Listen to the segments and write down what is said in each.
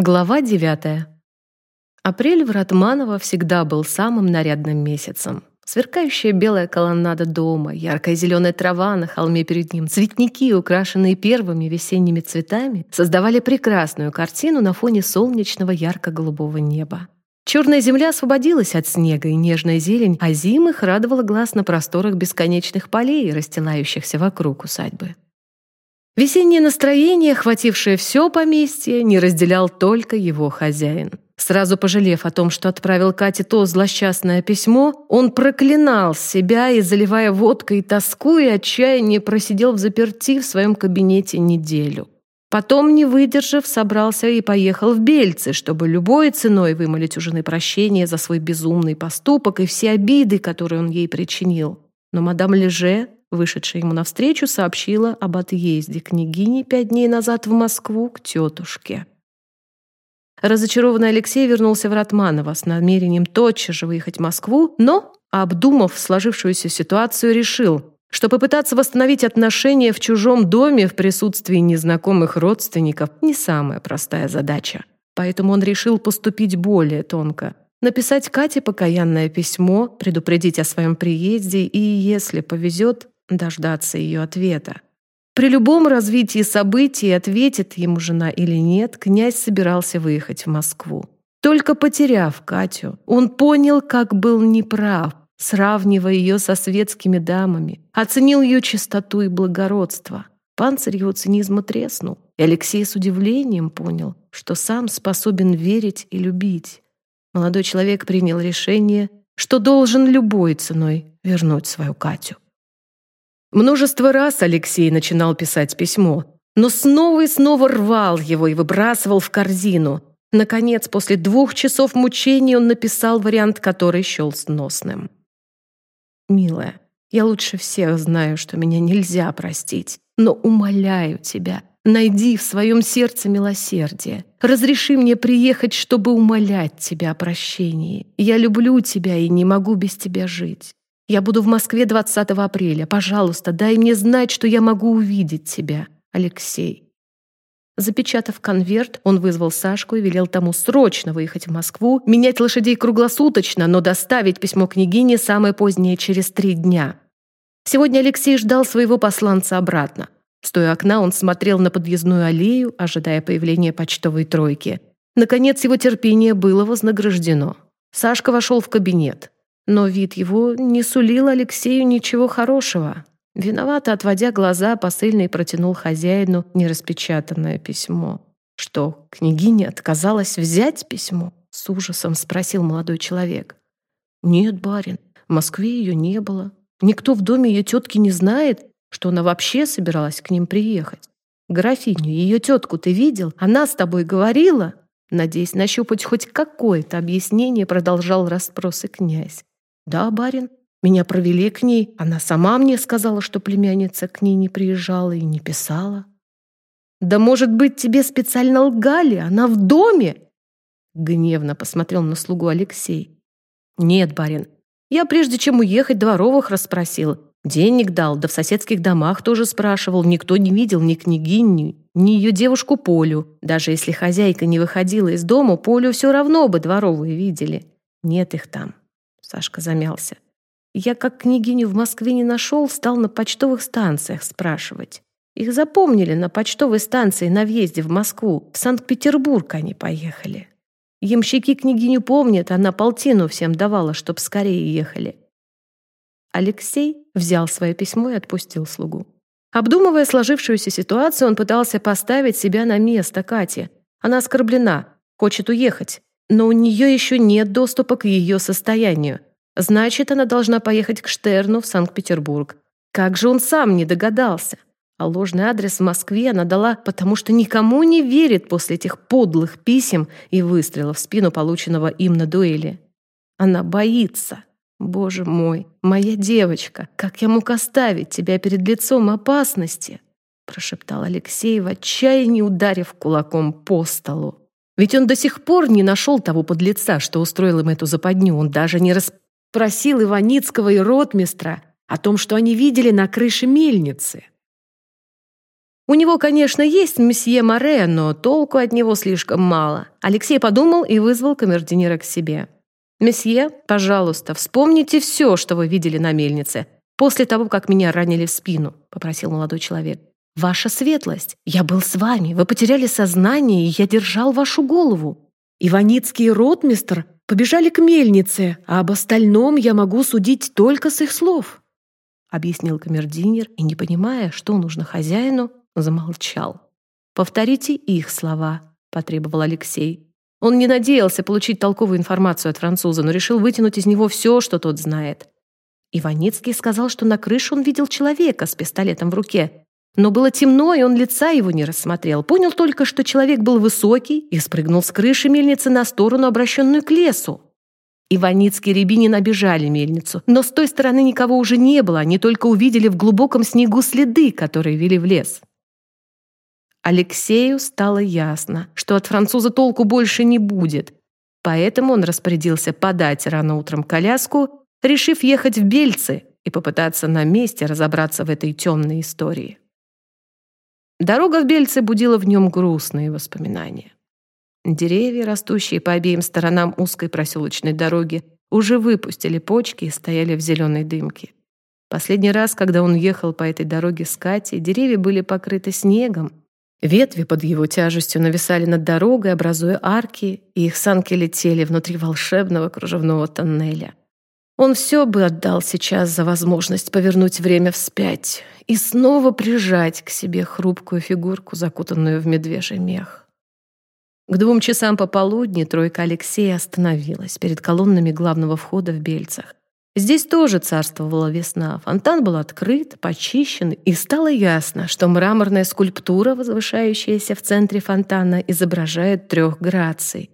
Глава 9. Апрель в Ратманово всегда был самым нарядным месяцем. Сверкающая белая колоннада дома, яркая зеленая трава на холме перед ним, цветники, украшенные первыми весенними цветами, создавали прекрасную картину на фоне солнечного ярко-голубого неба. Черная земля освободилась от снега, и нежная зелень озимых радовала глаз на просторах бесконечных полей, расстилающихся вокруг усадьбы. Весеннее настроение, охватившее все поместье, не разделял только его хозяин. Сразу пожалев о том, что отправил Кате то злосчастное письмо, он проклинал себя и, заливая водкой тоску и отчаяние, просидел в заперти в своем кабинете неделю. Потом, не выдержав, собрался и поехал в Бельцы, чтобы любой ценой вымолить у жены прощение за свой безумный поступок и все обиды, которые он ей причинил. Но мадам Леже вышедшая ему навстречу, сообщила об отъезде княгини пять дней назад в Москву к тетушке. Разочарованный Алексей вернулся в Ратманово с намерением тотчас же выехать в Москву, но, обдумав сложившуюся ситуацию, решил, что попытаться восстановить отношения в чужом доме в присутствии незнакомых родственников не самая простая задача. Поэтому он решил поступить более тонко – написать Кате покаянное письмо, предупредить о своем приезде и, если повезет, дождаться ее ответа. При любом развитии событий, ответит ему жена или нет, князь собирался выехать в Москву. Только потеряв Катю, он понял, как был неправ, сравнивая ее со светскими дамами, оценил ее чистоту и благородство. Панцирь его цинизма треснул, и Алексей с удивлением понял, что сам способен верить и любить. Молодой человек принял решение, что должен любой ценой вернуть свою Катю. Множество раз Алексей начинал писать письмо, но снова и снова рвал его и выбрасывал в корзину. Наконец, после двух часов мучений он написал вариант, который счел сносным. «Милая, я лучше всех знаю, что меня нельзя простить, но умоляю тебя, найди в своем сердце милосердие. Разреши мне приехать, чтобы умолять тебя о прощении. Я люблю тебя и не могу без тебя жить. Я буду в Москве 20 апреля. Пожалуйста, дай мне знать, что я могу увидеть тебя, Алексей». Запечатав конверт, он вызвал Сашку и велел тому срочно выехать в Москву, менять лошадей круглосуточно, но доставить письмо княгине самое позднее через три дня. Сегодня Алексей ждал своего посланца обратно. Стоя у окна, он смотрел на подъездную аллею, ожидая появления почтовой тройки. Наконец, его терпение было вознаграждено. Сашка вошел в кабинет. Но вид его не сулил Алексею ничего хорошего. Виновато отводя глаза, посыльный протянул хозяину нераспечатанное письмо. «Что, княгиня отказалась взять письмо?» — с ужасом спросил молодой человек. «Нет, барин, в Москве ее не было. Никто в доме ее тетки не знает, что она вообще собиралась к ним приехать. Графиню, ее тетку ты видел? Она с тобой говорила?» Надеясь нащупать хоть какое-то объяснение, продолжал расспросы князь. «Да, барин. Меня провели к ней. Она сама мне сказала, что племянница к ней не приезжала и не писала». «Да, может быть, тебе специально лгали? Она в доме?» Гневно посмотрел на слугу Алексей. «Нет, барин. Я прежде чем уехать, дворовых расспросил. Денег дал, да в соседских домах тоже спрашивал. Никто не видел ни княгиню, ни ее девушку Полю. Даже если хозяйка не выходила из дома, Полю все равно бы дворовые видели. Нет их там. Сашка замялся. Я как княгиню в Москве не нашел, стал на почтовых станциях спрашивать. Их запомнили на почтовой станции на въезде в Москву. В Санкт-Петербург они поехали. Ямщики княгиню помнят, она полтину всем давала, чтоб скорее ехали. Алексей взял свое письмо и отпустил слугу. Обдумывая сложившуюся ситуацию, он пытался поставить себя на место Кати. Она оскорблена, хочет уехать но у нее еще нет доступа к ее состоянию. Значит, она должна поехать к Штерну в Санкт-Петербург. Как же он сам не догадался? А ложный адрес в Москве она дала, потому что никому не верит после этих подлых писем и выстрелов в спину, полученного им на дуэли. Она боится. Боже мой, моя девочка, как я мог оставить тебя перед лицом опасности? прошептал Алексей в отчаянии, ударив кулаком по столу. Ведь он до сих пор не нашел того подлеца, что устроил им эту западню. Он даже не расспросил Иваницкого и ротмистра о том, что они видели на крыше мельницы. У него, конечно, есть месье Море, но толку от него слишком мало. Алексей подумал и вызвал камердинера к себе. «Месье, пожалуйста, вспомните все, что вы видели на мельнице, после того, как меня ранили в спину», — попросил молодой человек. «Ваша светлость, я был с вами, вы потеряли сознание, и я держал вашу голову. Иваницкий ротмистр побежали к мельнице, а об остальном я могу судить только с их слов», — объяснил камердинер, и, не понимая, что нужно хозяину, замолчал. «Повторите их слова», — потребовал Алексей. Он не надеялся получить толковую информацию от француза, но решил вытянуть из него все, что тот знает. Иваницкий сказал, что на крыше он видел человека с пистолетом в руке. Но было темно, и он лица его не рассмотрел. Понял только, что человек был высокий и спрыгнул с крыши мельницы на сторону, обращенную к лесу. Иваницкий и Рябинин обижали мельницу, но с той стороны никого уже не было, они только увидели в глубоком снегу следы, которые вели в лес. Алексею стало ясно, что от француза толку больше не будет, поэтому он распорядился подать рано утром коляску, решив ехать в Бельцы и попытаться на месте разобраться в этой темной истории. Дорога в Бельцы будила в нем грустные воспоминания. Деревья, растущие по обеим сторонам узкой проселочной дороги, уже выпустили почки и стояли в зеленой дымке. Последний раз, когда он ехал по этой дороге с Катей, деревья были покрыты снегом, Ветви под его тяжестью нависали над дорогой, образуя арки, и их санки летели внутри волшебного кружевного тоннеля. Он все бы отдал сейчас за возможность повернуть время вспять и снова прижать к себе хрупкую фигурку, закутанную в медвежий мех. К двум часам пополудни тройка Алексея остановилась перед колоннами главного входа в Бельцах. Здесь тоже царствовала весна. Фонтан был открыт, почищен, и стало ясно, что мраморная скульптура, возвышающаяся в центре фонтана, изображает трех граций.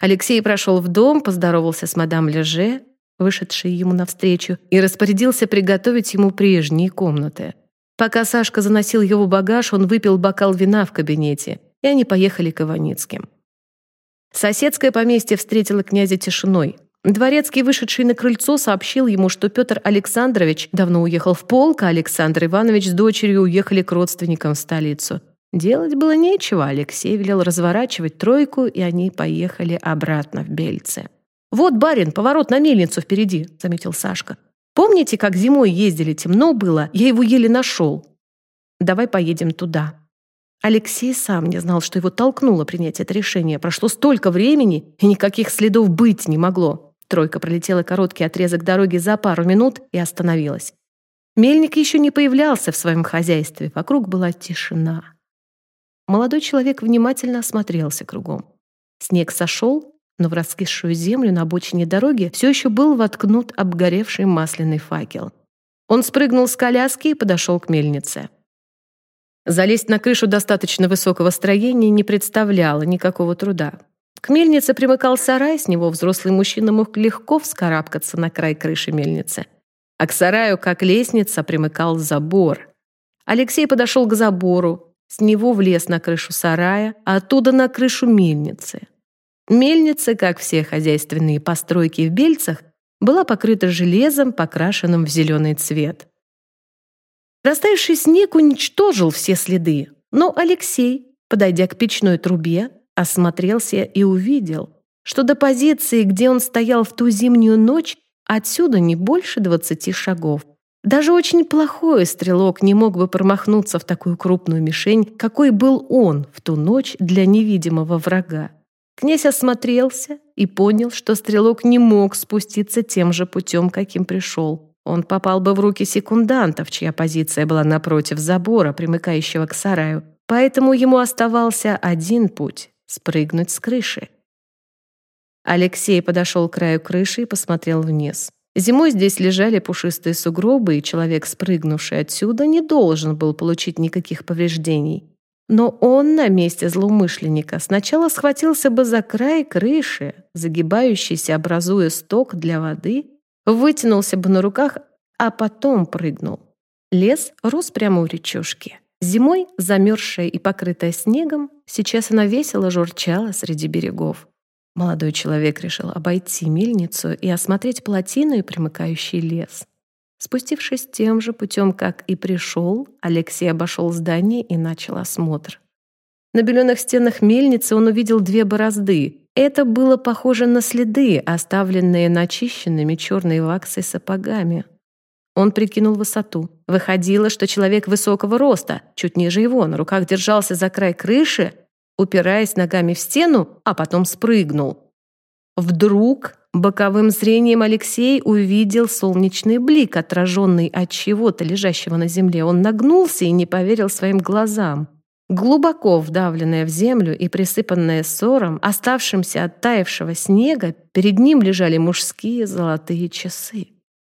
Алексей прошел в дом, поздоровался с мадам Леже, вышедшей ему навстречу, и распорядился приготовить ему прежние комнаты. Пока Сашка заносил его багаж, он выпил бокал вина в кабинете, и они поехали к Иваницким. Соседское поместье встретило князя тишиной. Дворецкий, вышедший на крыльцо, сообщил ему, что Петр Александрович давно уехал в полк, а Александр Иванович с дочерью уехали к родственникам в столицу. Делать было нечего, Алексей велел разворачивать тройку, и они поехали обратно в Бельце. «Вот, барин, поворот на мельницу впереди», — заметил Сашка. «Помните, как зимой ездили, темно было? Я его еле нашел. Давай поедем туда». Алексей сам не знал, что его толкнуло принять это решение. Прошло столько времени, и никаких следов быть не могло. Тройка пролетела короткий отрезок дороги за пару минут и остановилась. Мельник еще не появлялся в своем хозяйстве, вокруг была тишина. Молодой человек внимательно осмотрелся кругом. Снег сошел, но в раскисшую землю на обочине дороги все еще был воткнут обгоревший масляный факел. Он спрыгнул с коляски и подошел к мельнице. Залезть на крышу достаточно высокого строения не представляло никакого труда. К мельнице примыкал сарай, с него взрослый мужчина мог легко вскарабкаться на край крыши мельницы. А к сараю, как лестница, примыкал забор. Алексей подошел к забору, с него влез на крышу сарая, а оттуда на крышу мельницы. Мельница, как все хозяйственные постройки в Бельцах, была покрыта железом, покрашенным в зеленый цвет. Растаявший снег уничтожил все следы, но Алексей, подойдя к печной трубе, осмотрелся и увидел, что до позиции, где он стоял в ту зимнюю ночь, отсюда не больше двадцати шагов. Даже очень плохой стрелок не мог бы промахнуться в такую крупную мишень, какой был он в ту ночь для невидимого врага. Князь осмотрелся и понял, что стрелок не мог спуститься тем же путем, каким пришел. Он попал бы в руки секундантов, чья позиция была напротив забора, примыкающего к сараю. Поэтому ему оставался один путь спрыгнуть с крыши. Алексей подошел к краю крыши и посмотрел вниз. Зимой здесь лежали пушистые сугробы, и человек, спрыгнувший отсюда, не должен был получить никаких повреждений. Но он на месте злоумышленника сначала схватился бы за край крыши, загибающийся, образуя сток для воды, вытянулся бы на руках, а потом прыгнул. Лес рос прямо у речушки. Зимой, замерзшая и покрытая снегом, сейчас она весело журчала среди берегов. Молодой человек решил обойти мельницу и осмотреть плотину и примыкающий лес. Спустившись тем же путем, как и пришел, Алексей обошел здание и начал осмотр. На беленых стенах мельницы он увидел две борозды. Это было похоже на следы, оставленные начищенными черной ваксой сапогами. Он прикинул высоту. Выходило, что человек высокого роста, чуть ниже его, на руках держался за край крыши, упираясь ногами в стену, а потом спрыгнул. Вдруг боковым зрением Алексей увидел солнечный блик, отраженный от чего-то лежащего на земле. Он нагнулся и не поверил своим глазам. Глубоко вдавленная в землю и присыпанная ссором, оставшимся от таявшего снега, перед ним лежали мужские золотые часы.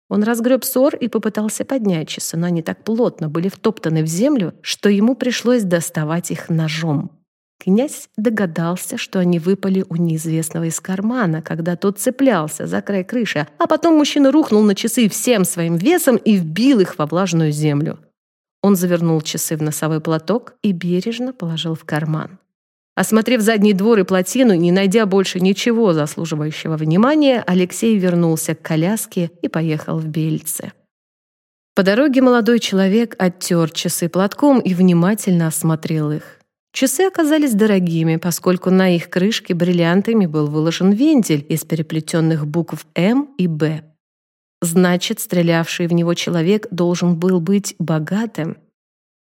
Он разгреб ссор и попытался поднять часы, но они так плотно были втоптаны в землю, что ему пришлось доставать их ножом. Князь догадался, что они выпали у неизвестного из кармана, когда тот цеплялся за край крыши, а потом мужчина рухнул на часы всем своим весом и вбил их во влажную землю. Он завернул часы в носовой платок и бережно положил в карман. Осмотрев задний двор и плотину, не найдя больше ничего заслуживающего внимания, Алексей вернулся к коляске и поехал в Бельце. По дороге молодой человек оттер часы платком и внимательно осмотрел их. Часы оказались дорогими, поскольку на их крышке бриллиантами был выложен вентиль из переплетенных букв «М» и «Б». Значит, стрелявший в него человек должен был быть богатым.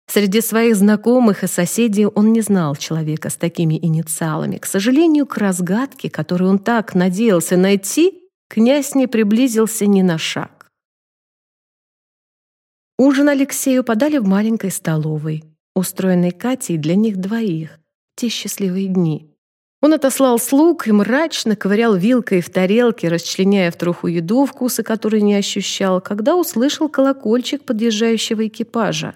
Среди своих знакомых и соседей он не знал человека с такими инициалами. К сожалению, к разгадке, которую он так надеялся найти, князь не приблизился ни на шаг. Ужин Алексею подали в маленькой столовой, устроенной Катей для них двоих, те счастливые дни. Он отослал слуг и мрачно ковырял вилкой в тарелке, расчленяя в труху еду, вкуса которой не ощущал, когда услышал колокольчик подъезжающего экипажа.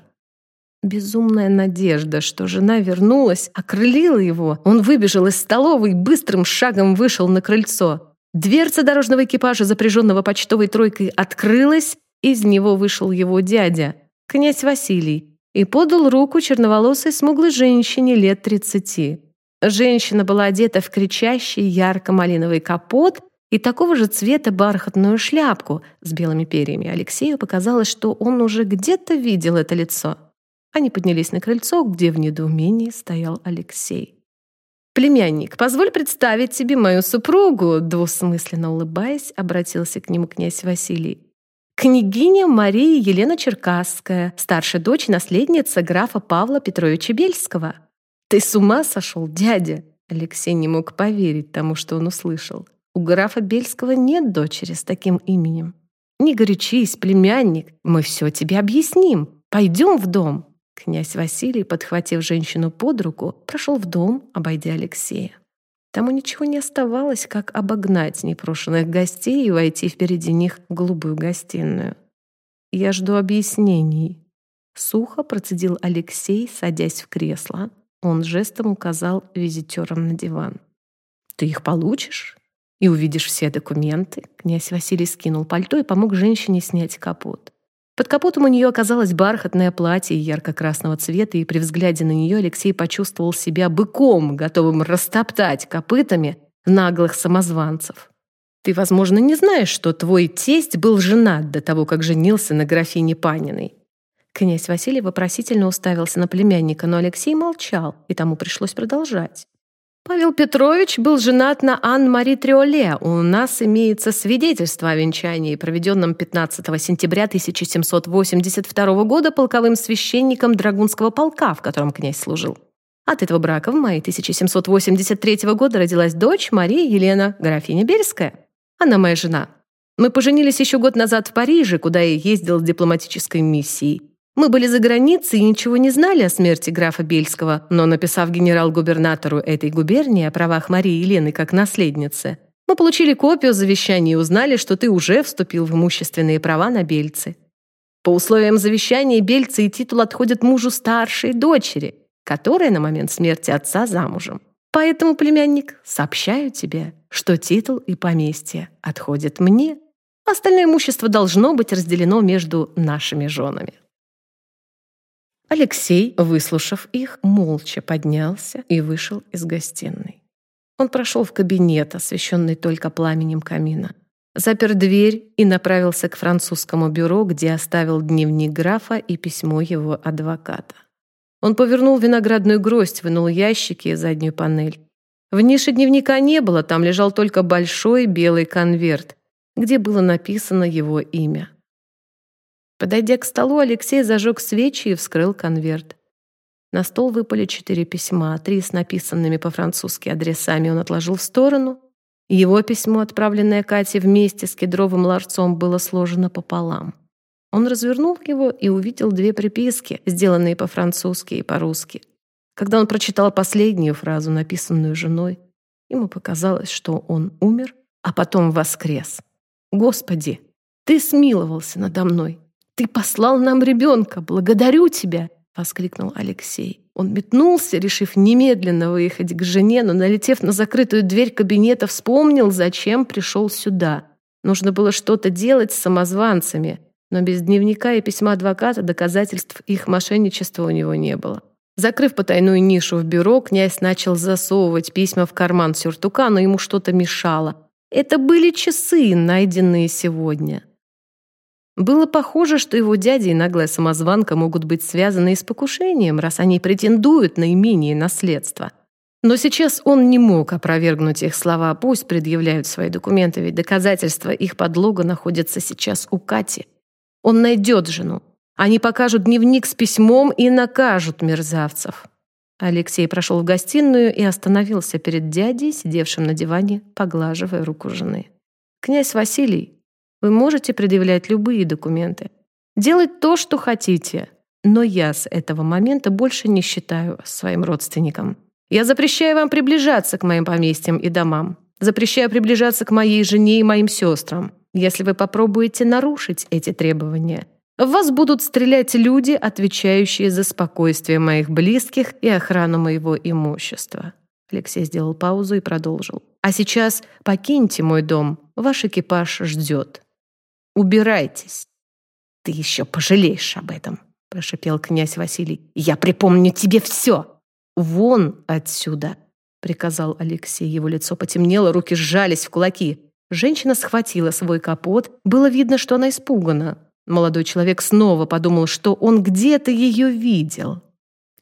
Безумная надежда, что жена вернулась, окрылила его. Он выбежал из столовой быстрым шагом вышел на крыльцо. Дверца дорожного экипажа, запряженного почтовой тройкой, открылась, из него вышел его дядя, князь Василий, и подал руку черноволосой смуглой женщине лет тридцати. Женщина была одета в кричащий ярко-малиновый капот и такого же цвета бархатную шляпку с белыми перьями. Алексею показалось, что он уже где-то видел это лицо. Они поднялись на крыльцо, где в недоумении стоял Алексей. «Племянник, позволь представить тебе мою супругу», двусмысленно улыбаясь, обратился к нему князь Василий. «Княгиня Мария Елена Черкасская, старшая дочь наследница графа Павла Петровича Бельского». «Ты с ума сошел, дядя?» Алексей не мог поверить тому, что он услышал. «У графа Бельского нет дочери с таким именем». «Не горячись, племянник, мы все тебе объясним. Пойдем в дом». Князь Василий, подхватив женщину под руку, прошел в дом, обойдя Алексея. Тому ничего не оставалось, как обогнать непрошенных гостей и войти впереди них в голубую гостиную. «Я жду объяснений», — сухо процедил Алексей, садясь в кресло, он жестом указал визитерам на диван. «Ты их получишь и увидишь все документы». Князь Василий скинул пальто и помог женщине снять капот. Под капотом у нее оказалось бархатное платье ярко-красного цвета, и при взгляде на нее Алексей почувствовал себя быком, готовым растоптать копытами наглых самозванцев. «Ты, возможно, не знаешь, что твой тесть был женат до того, как женился на графине Паниной. Князь Василий вопросительно уставился на племянника, но Алексей молчал, и тому пришлось продолжать. Павел Петрович был женат на Анн-Мари Триоле. У нас имеется свидетельство о венчании, проведенном 15 сентября 1782 года полковым священником Драгунского полка, в котором князь служил. От этого брака в мае 1783 года родилась дочь Мария Елена, графиня Бельская. Она моя жена. Мы поженились еще год назад в Париже, куда я ездил с дипломатической миссией. Мы были за границей и ничего не знали о смерти графа Бельского, но, написав генерал-губернатору этой губернии о правах Марии Елены как наследницы, мы получили копию завещания и узнали, что ты уже вступил в имущественные права на Бельцы. По условиям завещания Бельцы и титул отходят мужу старшей дочери, которая на момент смерти отца замужем. Поэтому, племянник, сообщаю тебе, что титул и поместье отходят мне. Остальное имущество должно быть разделено между нашими женами. Алексей, выслушав их, молча поднялся и вышел из гостиной. Он прошел в кабинет, освещенный только пламенем камина. запер дверь и направился к французскому бюро, где оставил дневник графа и письмо его адвоката. Он повернул виноградную гроздь, вынул ящики и заднюю панель. В нише дневника не было, там лежал только большой белый конверт, где было написано его имя. Подойдя к столу, Алексей зажег свечи и вскрыл конверт. На стол выпали четыре письма, три с написанными по-французски адресами он отложил в сторону. Его письмо, отправленное Кате вместе с кедровым ларцом, было сложено пополам. Он развернул его и увидел две приписки, сделанные по-французски и по-русски. Когда он прочитал последнюю фразу, написанную женой, ему показалось, что он умер, а потом воскрес. «Господи, ты смиловался надо мной. Ты послал нам ребенка. Благодарю тебя!» — воскликнул Алексей. Он метнулся, решив немедленно выехать к жене, но, налетев на закрытую дверь кабинета, вспомнил, зачем пришел сюда. Нужно было что-то делать с самозванцами, но без дневника и письма адвоката доказательств их мошенничества у него не было. Закрыв потайную нишу в бюро, князь начал засовывать письма в карман сюртука, но ему что-то мешало. Это были часы, найденные сегодня. Было похоже, что его дядя и наглая самозванка могут быть связаны с покушением, раз они претендуют на имение и наследство. Но сейчас он не мог опровергнуть их слова. Пусть предъявляют свои документы, ведь доказательства их подлога находятся сейчас у Кати. Он найдет жену. Они покажут дневник с письмом и накажут мерзавцев. Алексей прошел в гостиную и остановился перед дядей, сидевшим на диване, поглаживая руку жены. «Князь Василий, вы можете предъявлять любые документы, делать то, что хотите, но я с этого момента больше не считаю своим родственником. Я запрещаю вам приближаться к моим поместьям и домам, запрещаю приближаться к моей жене и моим сестрам. Если вы попробуете нарушить эти требования, в вас будут стрелять люди, отвечающие за спокойствие моих близких и охрану моего имущества. Алексей сделал паузу и продолжил. А сейчас покиньте мой дом, ваш экипаж ждет. Убирайтесь. Ты еще пожалеешь об этом, прошипел князь Василий. Я припомню тебе все. Вон отсюда, приказал Алексей. Его лицо потемнело, руки сжались в кулаки. Женщина схватила свой капот. Было видно, что она испугана. Молодой человек снова подумал, что он где-то ее видел.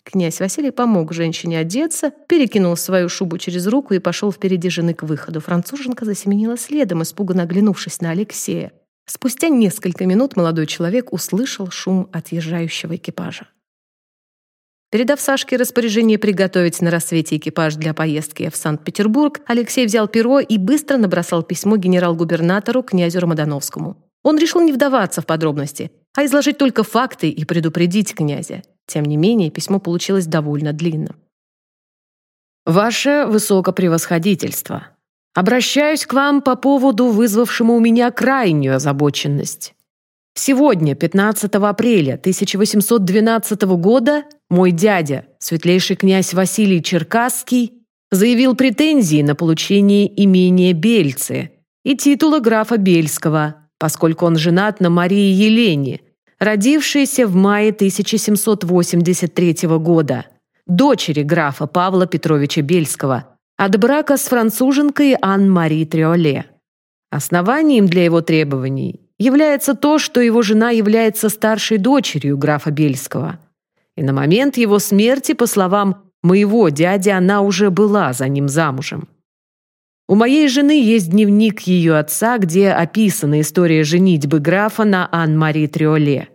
Князь Василий помог женщине одеться, перекинул свою шубу через руку и пошел впереди жены к выходу. Француженка засеменила следом, испуганно оглянувшись на Алексея. Спустя несколько минут молодой человек услышал шум отъезжающего экипажа. Передав Сашке распоряжение приготовить на рассвете экипаж для поездки в Санкт-Петербург, Алексей взял перо и быстро набросал письмо генерал-губернатору князю Ромодановскому. Он решил не вдаваться в подробности, а изложить только факты и предупредить князя. Тем не менее, письмо получилось довольно длинным. «Ваше высокопревосходительство», Обращаюсь к вам по поводу, вызвавшему у меня крайнюю озабоченность. Сегодня, 15 апреля 1812 года, мой дядя, светлейший князь Василий Черкасский, заявил претензии на получение имения Бельцы и титула графа Бельского, поскольку он женат на Марии Елене, родившейся в мае 1783 года, дочери графа Павла Петровича Бельского – от брака с француженкой Ан-Мари Триоле. Основанием для его требований является то, что его жена является старшей дочерью графа Бельского. И на момент его смерти, по словам моего дяди, она уже была за ним замужем. У моей жены есть дневник ее отца, где описана история женитьбы графа на Ан-Мари Триоле.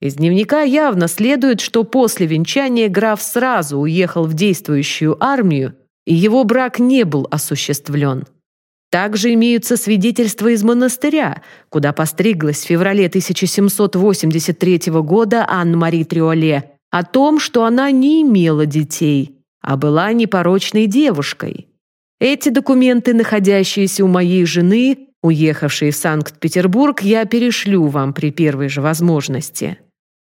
Из дневника явно следует, что после венчания граф сразу уехал в действующую армию его брак не был осуществлен. Также имеются свидетельства из монастыря, куда постриглась в феврале 1783 года Анна-Мари Триоле, о том, что она не имела детей, а была непорочной девушкой. Эти документы, находящиеся у моей жены, уехавшей в Санкт-Петербург, я перешлю вам при первой же возможности.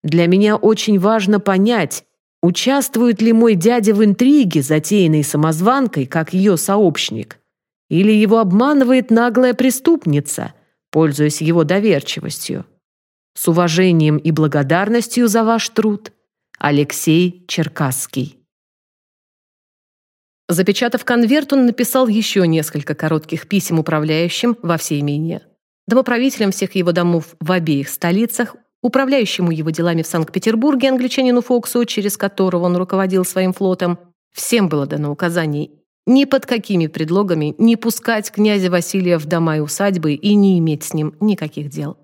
Для меня очень важно понять, Участвует ли мой дядя в интриге, затеянной самозванкой, как ее сообщник? Или его обманывает наглая преступница, пользуясь его доверчивостью? С уважением и благодарностью за ваш труд, Алексей Черкасский. Запечатав конверт, он написал еще несколько коротких писем управляющим во все имения. домоправителем всех его домов в обеих столицах, управляющему его делами в Санкт-Петербурге англичанину Фоксу, через которого он руководил своим флотом, всем было дано указание ни под какими предлогами не пускать князя Василия в дома и усадьбы и не иметь с ним никаких дел.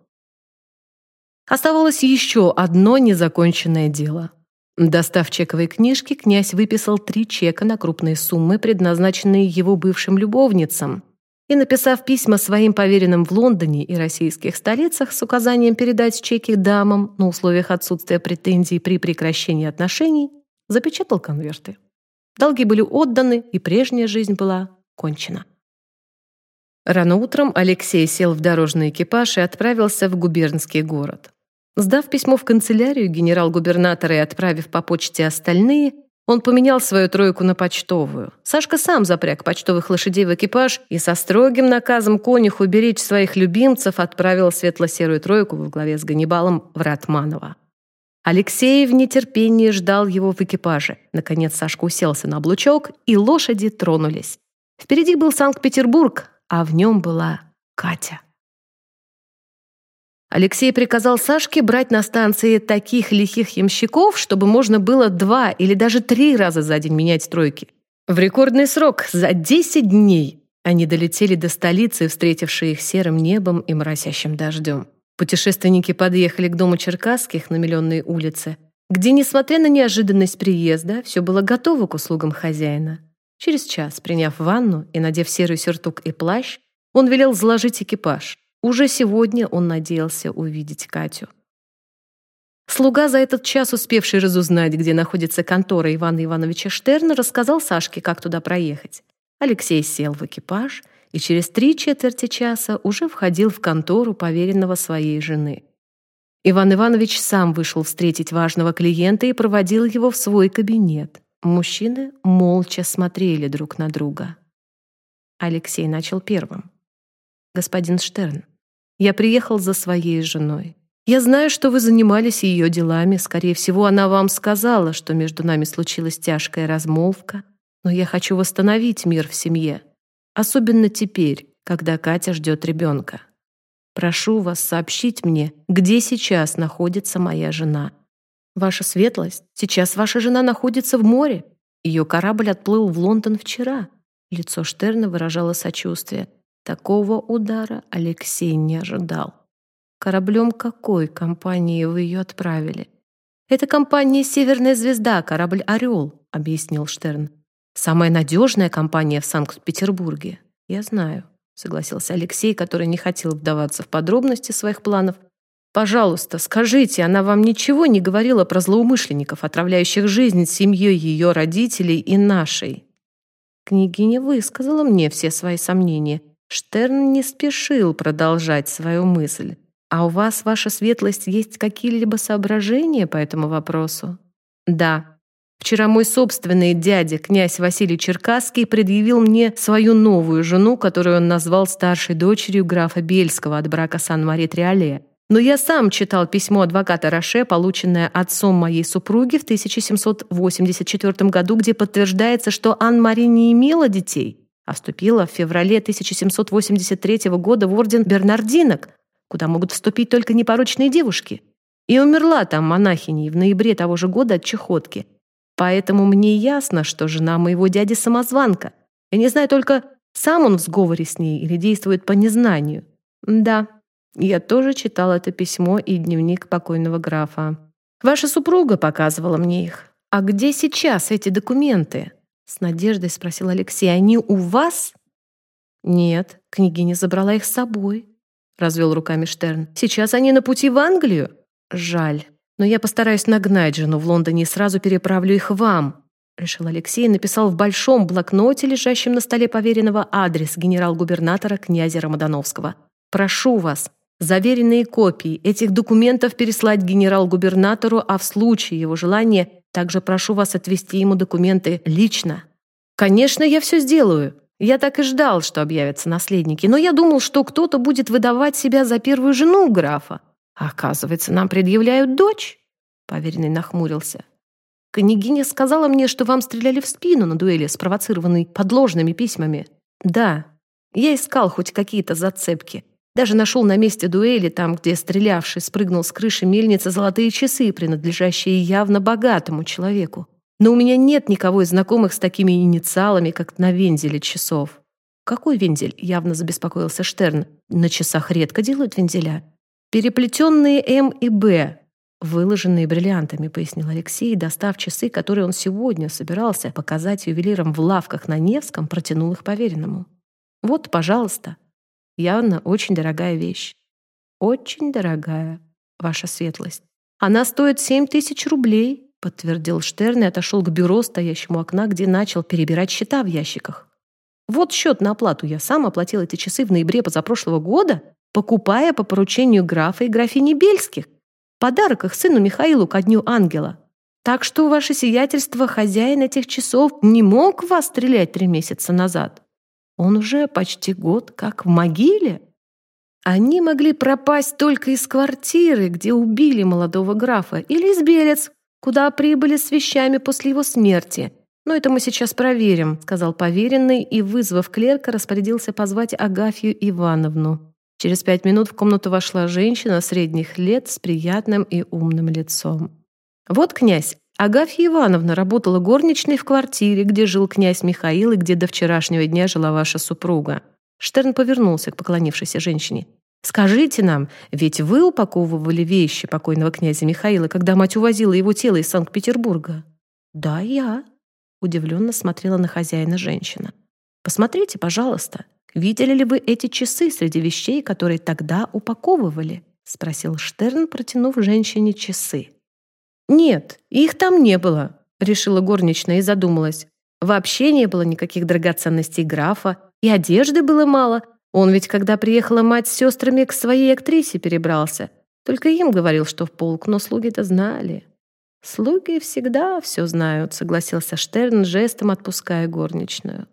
Оставалось еще одно незаконченное дело. Достав чековые книжки, князь выписал три чека на крупные суммы, предназначенные его бывшим любовницам, и, написав письма своим поверенным в Лондоне и российских столицах с указанием передать чеки дамам на условиях отсутствия претензий при прекращении отношений, запечатал конверты. Долги были отданы, и прежняя жизнь была кончена. Рано утром Алексей сел в дорожный экипаж и отправился в губернский город. Сдав письмо в канцелярию генерал-губернатора и отправив по почте остальные, он поменял свою тройку на почтовую. Сашка сам запряг почтовых лошадей в экипаж и со строгим наказом конюху беречь своих любимцев отправил светло-серую тройку во главе с Ганнибалом в Ратманово. Алексей в нетерпении ждал его в экипаже. Наконец Сашка уселся на облучок, и лошади тронулись. Впереди был Санкт-Петербург, а в нем была Катя. Алексей приказал Сашке брать на станции таких лихих ямщиков, чтобы можно было два или даже три раза за день менять тройки. В рекордный срок, за 10 дней, они долетели до столицы, встретившие их серым небом и моросящим дождем. Путешественники подъехали к дому Черкасских на Миллионной улице, где, несмотря на неожиданность приезда, все было готово к услугам хозяина. Через час, приняв ванну и надев серый сюртук и плащ, он велел заложить экипаж. Уже сегодня он надеялся увидеть Катю. Слуга, за этот час успевший разузнать, где находится контора Ивана Ивановича Штерна, рассказал Сашке, как туда проехать. Алексей сел в экипаж — и через три четверти часа уже входил в контору поверенного своей жены. Иван Иванович сам вышел встретить важного клиента и проводил его в свой кабинет. Мужчины молча смотрели друг на друга. Алексей начал первым. «Господин Штерн, я приехал за своей женой. Я знаю, что вы занимались ее делами. Скорее всего, она вам сказала, что между нами случилась тяжкая размолвка. Но я хочу восстановить мир в семье. Особенно теперь, когда Катя ждет ребенка. Прошу вас сообщить мне, где сейчас находится моя жена. Ваша светлость, сейчас ваша жена находится в море. Ее корабль отплыл в Лондон вчера. Лицо Штерна выражало сочувствие. Такого удара Алексей не ожидал. Кораблем какой компании вы ее отправили? Это компания «Северная звезда», корабль «Орел», объяснил Штерн. Самая надежная компания в Санкт-Петербурге. Я знаю, согласился Алексей, который не хотел вдаваться в подробности своих планов. Пожалуйста, скажите, она вам ничего не говорила про злоумышленников, отравляющих жизнь семьей ее родителей и нашей? Княгиня высказала мне все свои сомнения. Штерн не спешил продолжать свою мысль. А у вас, ваша светлость, есть какие-либо соображения по этому вопросу? Да, Вчера мой собственный дядя, князь Василий Черкасский, предъявил мне свою новую жену, которую он назвал старшей дочерью графа Бельского от брака Сан-Мари Триале. Но я сам читал письмо адвоката Роше, полученное отцом моей супруги в 1784 году, где подтверждается, что Ан-Мари не имела детей, а вступила в феврале 1783 года в орден Бернардинок, куда могут вступить только непорочные девушки. И умерла там монахиней в ноябре того же года от чехотки – Поэтому мне ясно, что жена моего дяди самозванка. Я не знаю только, сам он в сговоре с ней или действует по незнанию. Да, я тоже читал это письмо и дневник покойного графа. Ваша супруга показывала мне их. А где сейчас эти документы? С надеждой спросил Алексей. Они у вас? Нет, княгиня забрала их с собой. Развел руками Штерн. Сейчас они на пути в Англию? Жаль. Но я постараюсь нагнать жену в Лондоне и сразу переправлю их вам», решил Алексей и написал в большом блокноте, лежащем на столе поверенного, адрес генерал-губернатора князя Рамадановского. «Прошу вас, заверенные копии этих документов переслать генерал-губернатору, а в случае его желания также прошу вас отвести ему документы лично». «Конечно, я все сделаю», я так и ждал, что объявятся наследники, но я думал, что кто-то будет выдавать себя за первую жену графа. оказывается, нам предъявляют дочь. Поверенный нахмурился. Княгиня сказала мне, что вам стреляли в спину на дуэли, спровоцированной подложными письмами. Да, я искал хоть какие-то зацепки. Даже нашел на месте дуэли, там, где стрелявший спрыгнул с крыши мельницы золотые часы, принадлежащие явно богатому человеку. Но у меня нет никого из знакомых с такими инициалами, как на вензеле часов. «Какой вензель?» — явно забеспокоился Штерн. «На часах редко делают вензеля». «Переплетенные М и Б, выложенные бриллиантами», — пояснил Алексей, достав часы, которые он сегодня собирался показать ювелирам в лавках на Невском, протянул их поверенному. «Вот, пожалуйста. Явно очень дорогая вещь. Очень дорогая, ваша светлость. Она стоит семь тысяч рублей, подтвердил Штерн и отошел к бюро, стоящему окна, где начал перебирать счета в ящиках. Вот счет на оплату. Я сам оплатил эти часы в ноябре позапрошлого года, покупая по поручению графа и графини Бельских. Подарок их сыну Михаилу ко дню ангела. Так что ваше сиятельство, хозяин этих часов, не мог вас стрелять три месяца назад. Он уже почти год как в могиле. Они могли пропасть только из квартиры, где убили молодого графа, или из Белец, куда прибыли с вещами после его смерти. Но это мы сейчас проверим», — сказал поверенный и, вызвав клерка, распорядился позвать Агафью Ивановну. Через пять минут в комнату вошла женщина средних лет с приятным и умным лицом. «Вот, князь, Агафья Ивановна работала горничной в квартире, где жил князь Михаил и где до вчерашнего дня жила ваша супруга. Штерн повернулся к поклонившейся женщине. «Скажите нам, ведь вы упаковывали вещи покойного князя Михаила, когда мать увозила его тело из Санкт-Петербурга?» «Да, я», — удивленно смотрела на хозяина женщина. «Посмотрите, пожалуйста, видели ли вы эти часы среди вещей, которые тогда упаковывали?» — спросил Штерн, протянув женщине часы. «Нет, их там не было», — решила горничная и задумалась. Вообще не было никаких драгоценностей графа, и одежды было мало. Он ведь, когда приехала мать с сестрами, к своей актрисе перебрался. Только им говорил, что в полк, но слуги-то знали. «Слуги всегда все знают», — согласился Штерн, жестом отпуская горничную.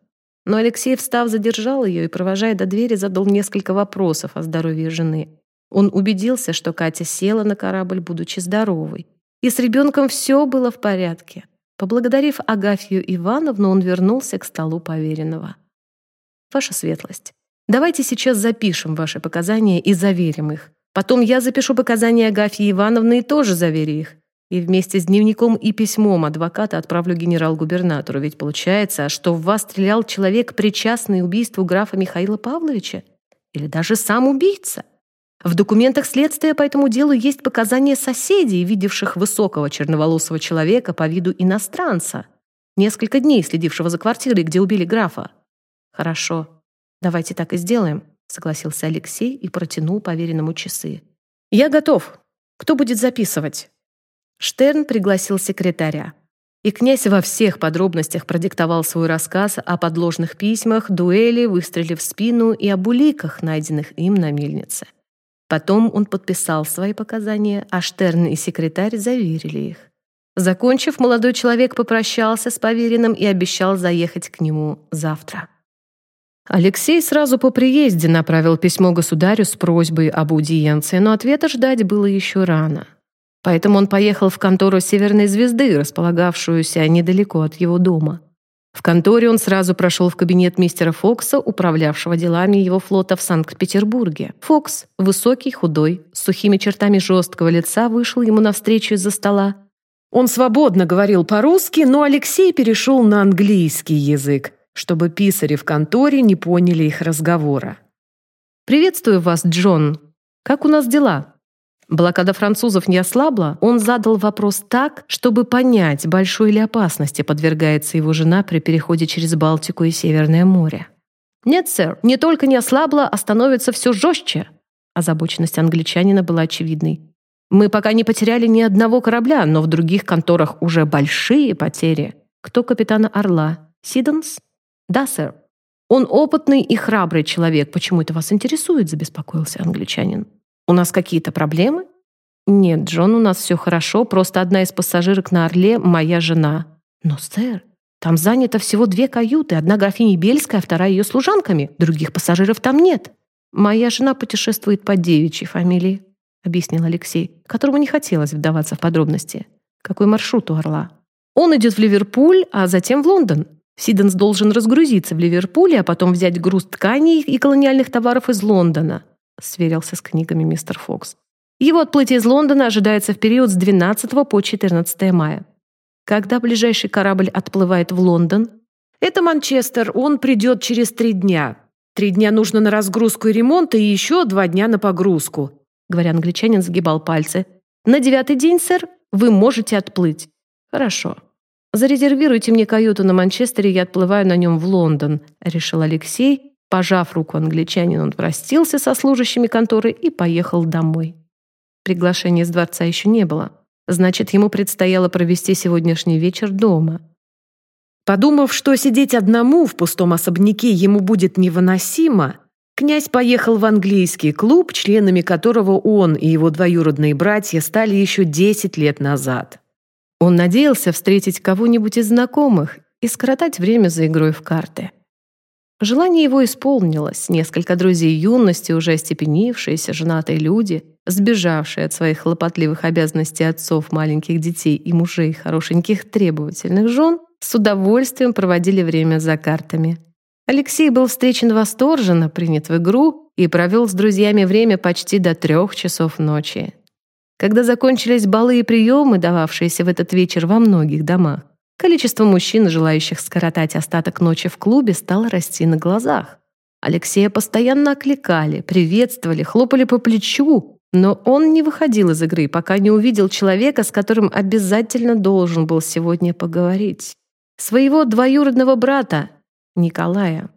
Но Алексей, встав, задержал ее и, провожая до двери, задал несколько вопросов о здоровье жены. Он убедился, что Катя села на корабль, будучи здоровой. И с ребенком все было в порядке. Поблагодарив Агафью Ивановну, он вернулся к столу поверенного. «Ваша светлость, давайте сейчас запишем ваши показания и заверим их. Потом я запишу показания Агафьи Ивановны и тоже заверю их. И вместе с дневником и письмом адвоката отправлю генерал-губернатору. Ведь получается, что в вас стрелял человек, причастный к убийству графа Михаила Павловича? Или даже сам убийца? В документах следствия по этому делу есть показания соседей, видевших высокого черноволосого человека по виду иностранца, несколько дней следившего за квартирой, где убили графа. Хорошо, давайте так и сделаем, согласился Алексей и протянул поверенному часы. Я готов. Кто будет записывать? Штерн пригласил секретаря. И князь во всех подробностях продиктовал свой рассказ о подложных письмах, дуэли, выстреле в спину и об уликах, найденных им на мельнице. Потом он подписал свои показания, а Штерн и секретарь заверили их. Закончив, молодой человек попрощался с поверенным и обещал заехать к нему завтра. Алексей сразу по приезде направил письмо государю с просьбой об аудиенции, но ответа ждать было еще рано. Поэтому он поехал в контору «Северной звезды», располагавшуюся недалеко от его дома. В конторе он сразу прошел в кабинет мистера Фокса, управлявшего делами его флота в Санкт-Петербурге. Фокс, высокий, худой, с сухими чертами жесткого лица, вышел ему навстречу из-за стола. Он свободно говорил по-русски, но Алексей перешел на английский язык, чтобы писари в конторе не поняли их разговора. «Приветствую вас, Джон. Как у нас дела?» Блокада французов не ослабла, он задал вопрос так, чтобы понять, большой ли опасности подвергается его жена при переходе через Балтику и Северное море. «Нет, сэр, не только не ослабла, а становится все жестче». Озабоченность англичанина была очевидной. «Мы пока не потеряли ни одного корабля, но в других конторах уже большие потери. Кто капитана Орла? Сиденс?» «Да, сэр». «Он опытный и храбрый человек. Почему это вас интересует?» – забеспокоился англичанин. У нас какие-то проблемы? Нет, Джон, у нас все хорошо, просто одна из пассажирок на Орле — моя жена. Но, сэр, там занято всего две каюты, одна графиня Бельская, а вторая ее служанками. Других пассажиров там нет. Моя жена путешествует по девичьей фамилии, объяснил Алексей, которому не хотелось вдаваться в подробности. Какой маршрут у Орла? Он идет в Ливерпуль, а затем в Лондон. Сиденс должен разгрузиться в Ливерпуле, а потом взять груз тканей и колониальных товаров из Лондона. Сверился с книгами мистер Фокс. Его отплытие из Лондона ожидается в период с 12 по 14 мая. Когда ближайший корабль отплывает в Лондон? Это Манчестер, он придет через три дня. Три дня нужно на разгрузку и ремонт, и еще два дня на погрузку. Говоря, англичанин загибал пальцы. На девятый день, сэр, вы можете отплыть. Хорошо. Зарезервируйте мне каюту на Манчестере, я отплываю на нем в Лондон, решил Алексей. Пожав руку англичанину, он простился со служащими конторы и поехал домой. Приглашения из дворца еще не было. Значит, ему предстояло провести сегодняшний вечер дома. Подумав, что сидеть одному в пустом особняке ему будет невыносимо, князь поехал в английский клуб, членами которого он и его двоюродные братья стали еще 10 лет назад. Он надеялся встретить кого-нибудь из знакомых и скоротать время за игрой в карты. Желание его исполнилось. Несколько друзей юности, уже остепенившиеся, женатые люди, сбежавшие от своих хлопотливых обязанностей отцов маленьких детей и мужей хорошеньких требовательных жен, с удовольствием проводили время за картами. Алексей был встречен восторженно, принят в игру и провел с друзьями время почти до трех часов ночи. Когда закончились балы и приемы, дававшиеся в этот вечер во многих домах, Количество мужчин, желающих скоротать остаток ночи в клубе, стало расти на глазах. Алексея постоянно окликали, приветствовали, хлопали по плечу, но он не выходил из игры, пока не увидел человека, с которым обязательно должен был сегодня поговорить. Своего двоюродного брата, Николая.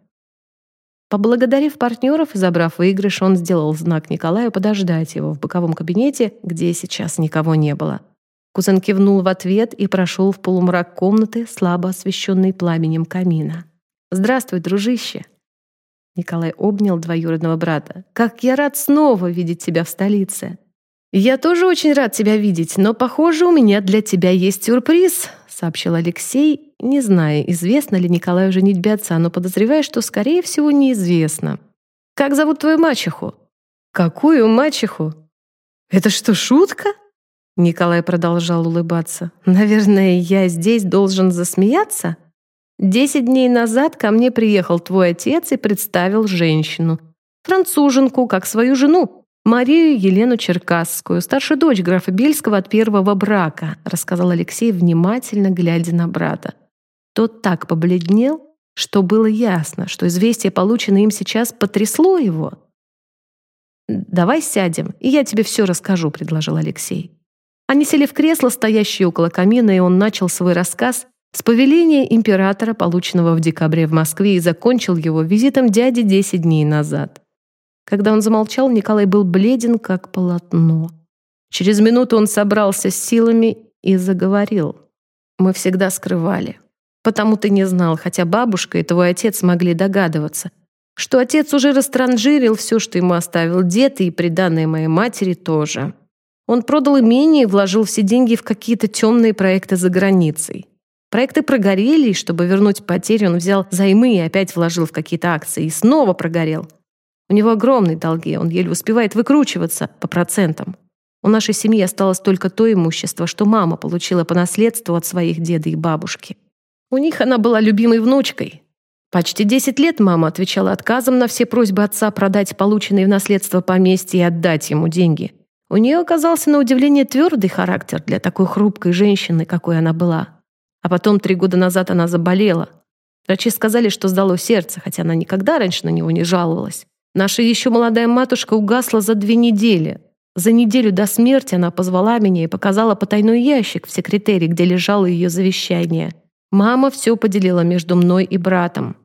Поблагодарив партнеров и забрав выигрыш, он сделал знак Николаю подождать его в боковом кабинете, где сейчас никого не было. Кузен кивнул в ответ и прошел в полумрак комнаты, слабо освещенной пламенем камина. «Здравствуй, дружище!» Николай обнял двоюродного брата. «Как я рад снова видеть тебя в столице!» «Я тоже очень рад тебя видеть, но, похоже, у меня для тебя есть сюрприз», сообщил Алексей, не зная, известно ли Николаю женитьбе отца, но подозревая, что, скорее всего, неизвестно. «Как зовут твою мачеху?» «Какую мачеху?» «Это что, шутка?» Николай продолжал улыбаться. «Наверное, я здесь должен засмеяться? Десять дней назад ко мне приехал твой отец и представил женщину. Француженку, как свою жену, Марию Елену Черкасскую, старшую дочь графа Бельского от первого брака», рассказал Алексей, внимательно глядя на брата. Тот так побледнел, что было ясно, что известие, полученное им сейчас, потрясло его. «Давай сядем, и я тебе все расскажу», — предложил Алексей. Они сели в кресло, стоящее около камина, и он начал свой рассказ с повеления императора, полученного в декабре в Москве, и закончил его визитом дяди 10 дней назад. Когда он замолчал, Николай был бледен, как полотно. Через минуту он собрался с силами и заговорил. «Мы всегда скрывали. Потому ты не знал, хотя бабушка и твой отец могли догадываться, что отец уже растранжирил все, что ему оставил дед, и приданное моей матери тоже». Он продал имение и вложил все деньги в какие-то темные проекты за границей. Проекты прогорели, и чтобы вернуть потери, он взял займы и опять вложил в какие-то акции, и снова прогорел. У него огромные долги, он еле успевает выкручиваться по процентам. У нашей семьи осталось только то имущество, что мама получила по наследству от своих деда и бабушки. У них она была любимой внучкой. Почти 10 лет мама отвечала отказом на все просьбы отца продать полученные в наследство поместье и отдать ему деньги. У нее оказался на удивление твердый характер для такой хрупкой женщины, какой она была. А потом три года назад она заболела. Врачи сказали, что сдало сердце, хотя она никогда раньше на него не жаловалась. Наша еще молодая матушка угасла за две недели. За неделю до смерти она позвала меня и показала потайной ящик в секретаре, где лежало ее завещание. Мама все поделила между мной и братом.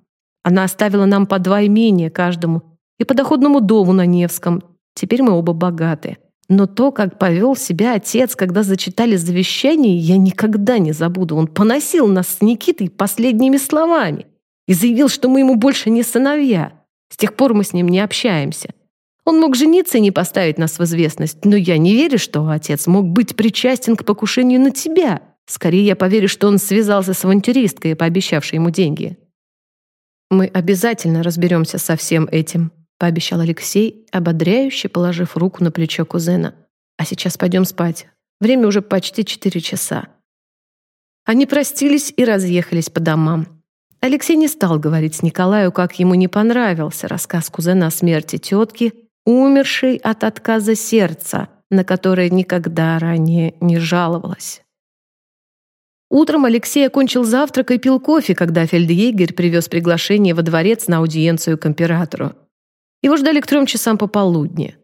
Она оставила нам по два имения каждому и по доходному дому на Невском. Теперь мы оба богаты. Но то, как повел себя отец, когда зачитали завещание, я никогда не забуду. Он поносил нас с Никитой последними словами и заявил, что мы ему больше не сыновья. С тех пор мы с ним не общаемся. Он мог жениться и не поставить нас в известность, но я не верю, что отец мог быть причастен к покушению на тебя. Скорее, я поверю, что он связался с авантюристкой, пообещавшей ему деньги. Мы обязательно разберемся со всем этим, пообещал Алексей, ободряюще положив руку на плечо кузена. «А сейчас пойдем спать. Время уже почти четыре часа». Они простились и разъехались по домам. Алексей не стал говорить Николаю, как ему не понравился рассказ кузена о смерти тетки, умершей от отказа сердца, на которое никогда ранее не жаловалась. Утром Алексей окончил завтрак и пил кофе, когда фельдъегерь привез приглашение во дворец на аудиенцию к императору. Его ждали к трем часам пополудни.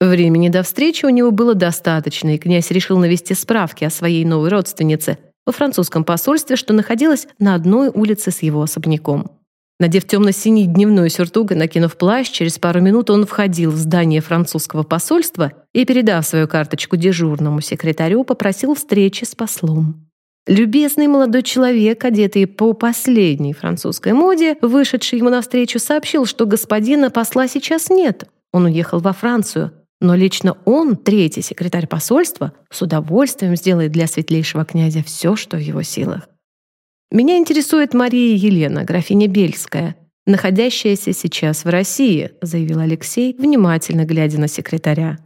Времени до встречи у него было достаточно, и князь решил навести справки о своей новой родственнице во французском посольстве, что находилось на одной улице с его особняком. Надев темно-синий дневной сюртук и накинув плащ, через пару минут он входил в здание французского посольства и, передав свою карточку дежурному секретарю, попросил встречи с послом. Любезный молодой человек, одетый по последней французской моде, вышедший ему навстречу, сообщил, что господина посла сейчас нет. Он уехал во Францию, но лично он, третий секретарь посольства, с удовольствием сделает для светлейшего князя все, что в его силах. Меня интересует Мария Елена, графиня Бельская, находящаяся сейчас в России, заявил Алексей, внимательно глядя на секретаря.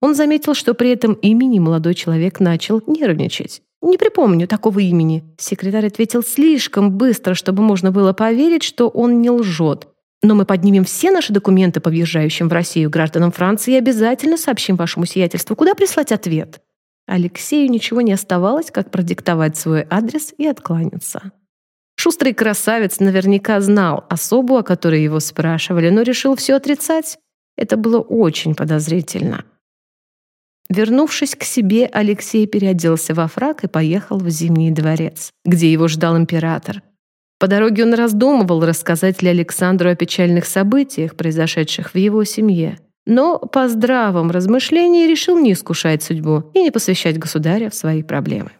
Он заметил, что при этом имени молодой человек начал нервничать. «Не припомню такого имени», — секретарь ответил слишком быстро, чтобы можно было поверить, что он не лжет, но мы поднимем все наши документы по въезжающим в Россию гражданам Франции и обязательно сообщим вашему сиятельству, куда прислать ответ». Алексею ничего не оставалось, как продиктовать свой адрес и откланяться. Шустрый красавец наверняка знал особу, о которой его спрашивали, но решил все отрицать. Это было очень подозрительно. Вернувшись к себе, Алексей переоделся во фрак и поехал в Зимний дворец, где его ждал император. По дороге он раздумывал, рассказать ли Александру о печальных событиях, произошедших в его семье. Но по здравом размышлении решил не искушать судьбу и не посвящать государя в свои проблемы.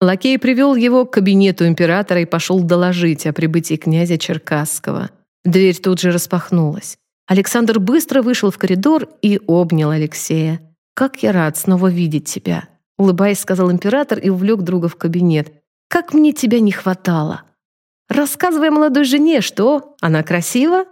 Лакей привел его к кабинету императора и пошел доложить о прибытии князя Черкасского. Дверь тут же распахнулась. Александр быстро вышел в коридор и обнял Алексея. «Как я рад снова видеть тебя!» Улыбаясь, сказал император и увлек друга в кабинет. «Как мне тебя не хватало!» Рассказывай молодой жене, что она красива?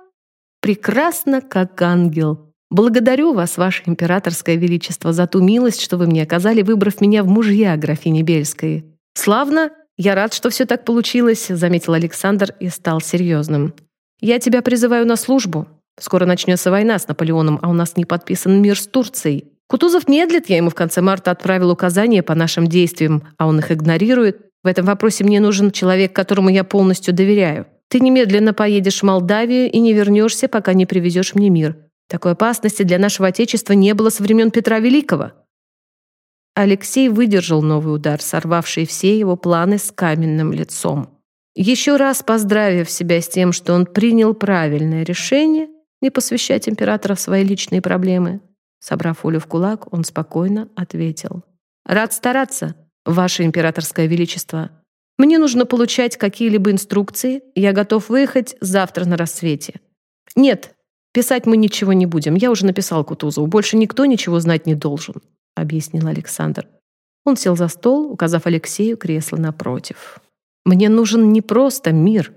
Прекрасно, как ангел. Благодарю вас, ваше императорское величество, за ту милость, что вы мне оказали, выбрав меня в мужья графини Бельской. Славно, я рад, что все так получилось, заметил Александр и стал серьезным. Я тебя призываю на службу. Скоро начнется война с Наполеоном, а у нас не подписан мир с Турцией. Кутузов медлит, я ему в конце марта отправил указания по нашим действиям, а он их игнорирует. В этом вопросе мне нужен человек, которому я полностью доверяю. Ты немедленно поедешь в Молдавию и не вернешься, пока не привезешь мне мир. Такой опасности для нашего Отечества не было со времен Петра Великого». Алексей выдержал новый удар, сорвавший все его планы с каменным лицом. Еще раз поздравив себя с тем, что он принял правильное решение не посвящать императора в свои личные проблемы, собрав Олю в кулак, он спокойно ответил. «Рад стараться. «Ваше императорское величество, мне нужно получать какие-либо инструкции, я готов выехать завтра на рассвете». «Нет, писать мы ничего не будем, я уже написал Кутузову, больше никто ничего знать не должен», объяснил Александр. Он сел за стол, указав Алексею кресло напротив. «Мне нужен не просто мир,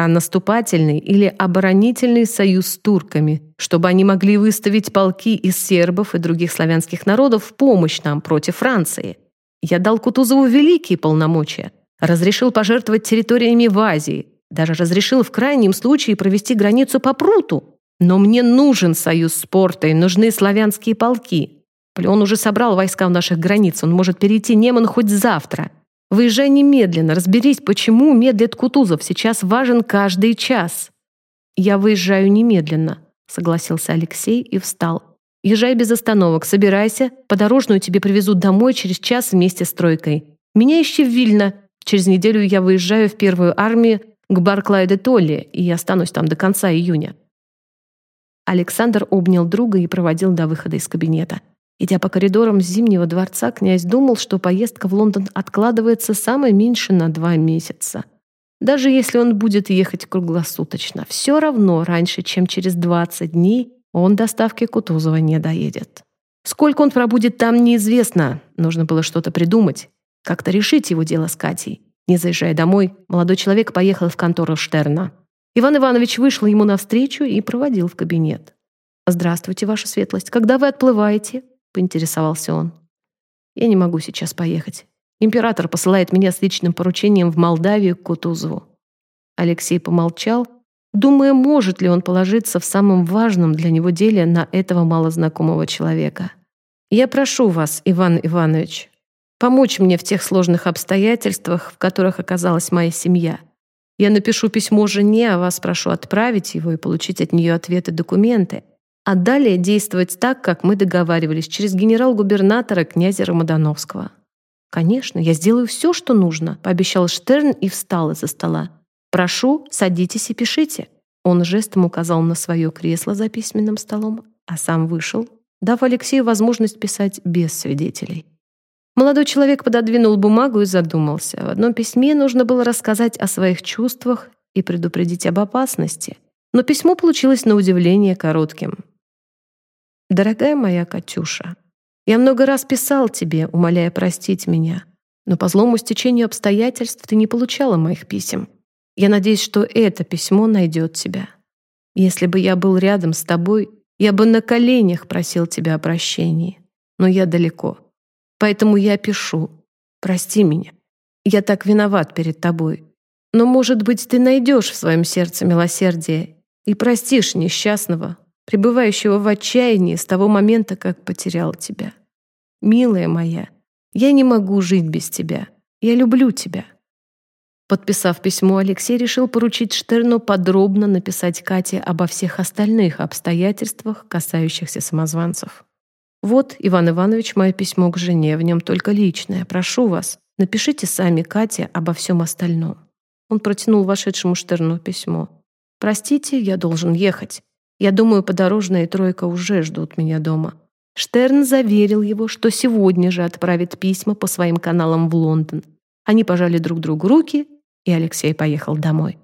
а наступательный или оборонительный союз с турками, чтобы они могли выставить полки из сербов и других славянских народов в помощь нам против Франции. Я дал Кутузову великие полномочия, разрешил пожертвовать территориями в Азии, даже разрешил в крайнем случае провести границу по пруту. Но мне нужен союз спорта и нужны славянские полки. Он уже собрал войска у наших границ, он может перейти Неман хоть завтра. Выезжай немедленно, разберись, почему медлит Кутузов. Сейчас важен каждый час. Я выезжаю немедленно, согласился Алексей и встал. Езжай без остановок, собирайся. Подорожную тебе привезут домой через час вместе с тройкой. Меня ищи в Вильно. Через неделю я выезжаю в первую армию к Барклаю де Толли и останусь там до конца июня». Александр обнял друга и проводил до выхода из кабинета. Идя по коридорам Зимнего дворца, князь думал, что поездка в Лондон откладывается самое меньше на два месяца. Даже если он будет ехать круглосуточно, все равно раньше, чем через 20 дней он до ставки Кутузова не доедет. Сколько он пробудет там, неизвестно. Нужно было что-то придумать. Как-то решить его дело с Катей. Не заезжая домой, молодой человек поехал в контору Штерна. Иван Иванович вышел ему навстречу и проводил в кабинет. «Здравствуйте, ваша светлость. Когда вы отплываете?» — поинтересовался он. «Я не могу сейчас поехать. Император посылает меня с личным поручением в Молдавию к Кутузову». Алексей помолчал, думая, может ли он положиться в самом важном для него деле на этого малознакомого человека. «Я прошу вас, Иван Иванович, помочь мне в тех сложных обстоятельствах, в которых оказалась моя семья. Я напишу письмо жене, а вас прошу отправить его и получить от нее ответы документы, а далее действовать так, как мы договаривались, через генерал-губернатора князя Рамадановского. «Конечно, я сделаю все, что нужно», — пообещал Штерн и встал из-за стола. «Прошу, садитесь и пишите». Он жестом указал на свое кресло за письменным столом, а сам вышел, дав Алексею возможность писать без свидетелей. Молодой человек пододвинул бумагу и задумался. В одном письме нужно было рассказать о своих чувствах и предупредить об опасности. Но письмо получилось на удивление коротким. «Дорогая моя Катюша, я много раз писал тебе, умоляя простить меня, но по злому стечению обстоятельств ты не получала моих писем. Я надеюсь, что это письмо найдет тебя. Если бы я был рядом с тобой, я бы на коленях просил тебя о прощении. Но я далеко. Поэтому я пишу. Прости меня. Я так виноват перед тобой. Но, может быть, ты найдешь в своем сердце милосердие и простишь несчастного, пребывающего в отчаянии с того момента, как потерял тебя. Милая моя, я не могу жить без тебя. Я люблю тебя. Подписав письмо, Алексей решил поручить Штерну подробно написать Кате обо всех остальных обстоятельствах, касающихся самозванцев. «Вот, Иван Иванович, мое письмо к жене, в нем только личное. Прошу вас, напишите сами Кате обо всем остальном». Он протянул вошедшему Штерну письмо. «Простите, я должен ехать. Я думаю, подорожная тройка уже ждут меня дома». Штерн заверил его, что сегодня же отправит письма по своим каналам в Лондон. Они пожали друг другу руки, и Алексей поехал домой.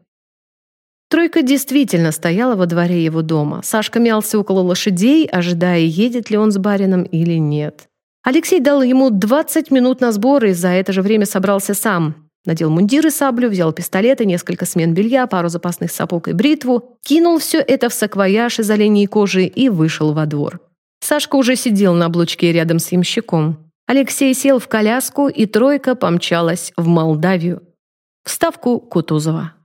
Тройка действительно стояла во дворе его дома. Сашка мялся около лошадей, ожидая, едет ли он с барином или нет. Алексей дал ему 20 минут на сборы и за это же время собрался сам. Надел мундир и саблю, взял пистолеты, несколько смен белья, пару запасных сапог и бритву, кинул все это в саквояж из оленей кожи и вышел во двор. Сашка уже сидел на облучке рядом с ямщиком. Алексей сел в коляску, и тройка помчалась в Молдавию. В ставку Кутузова.